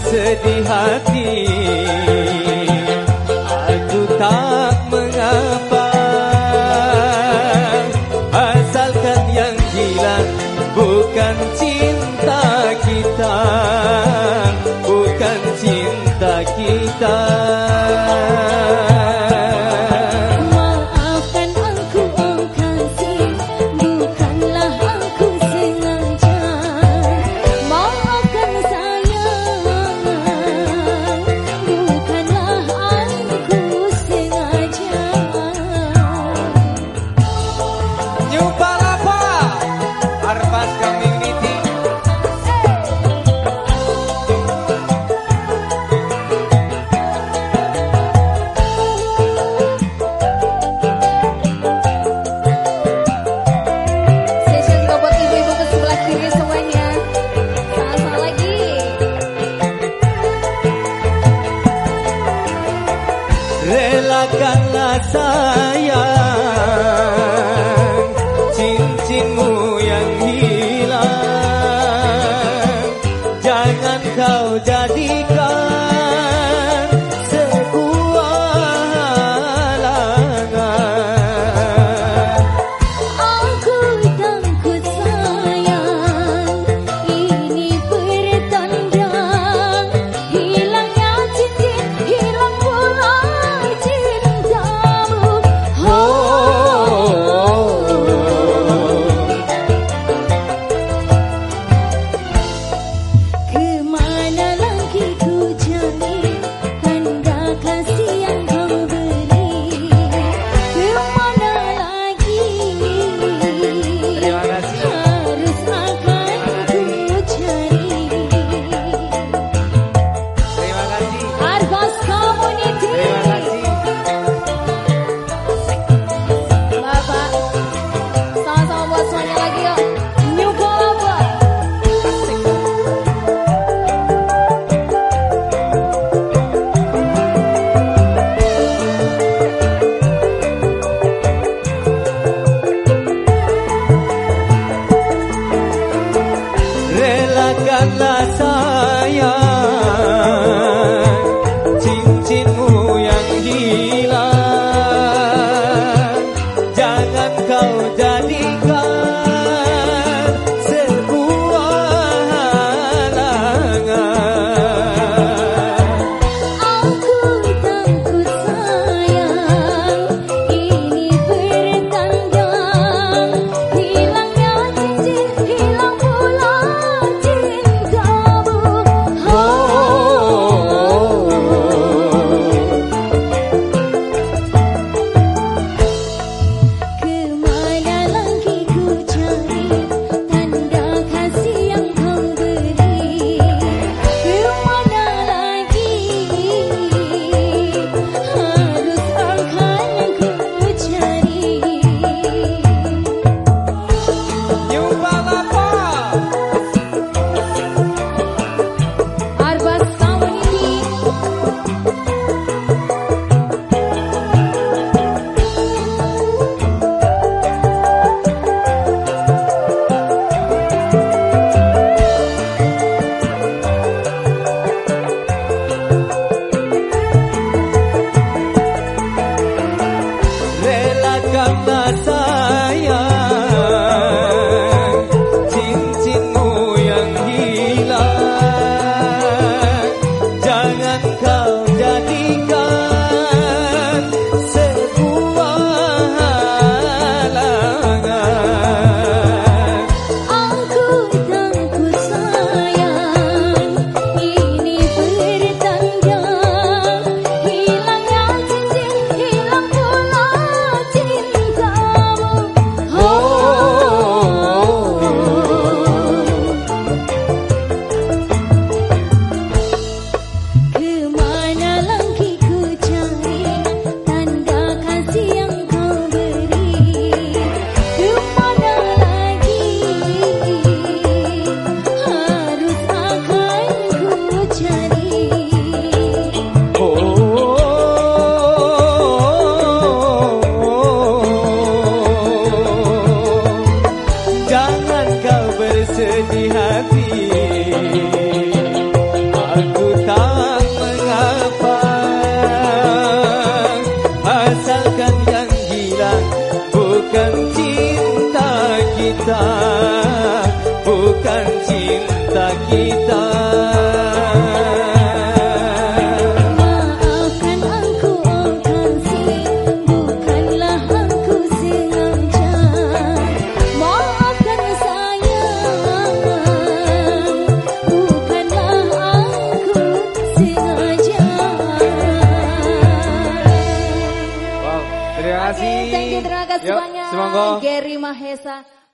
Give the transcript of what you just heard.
sedih hati gana. Semoga Gary Mahesa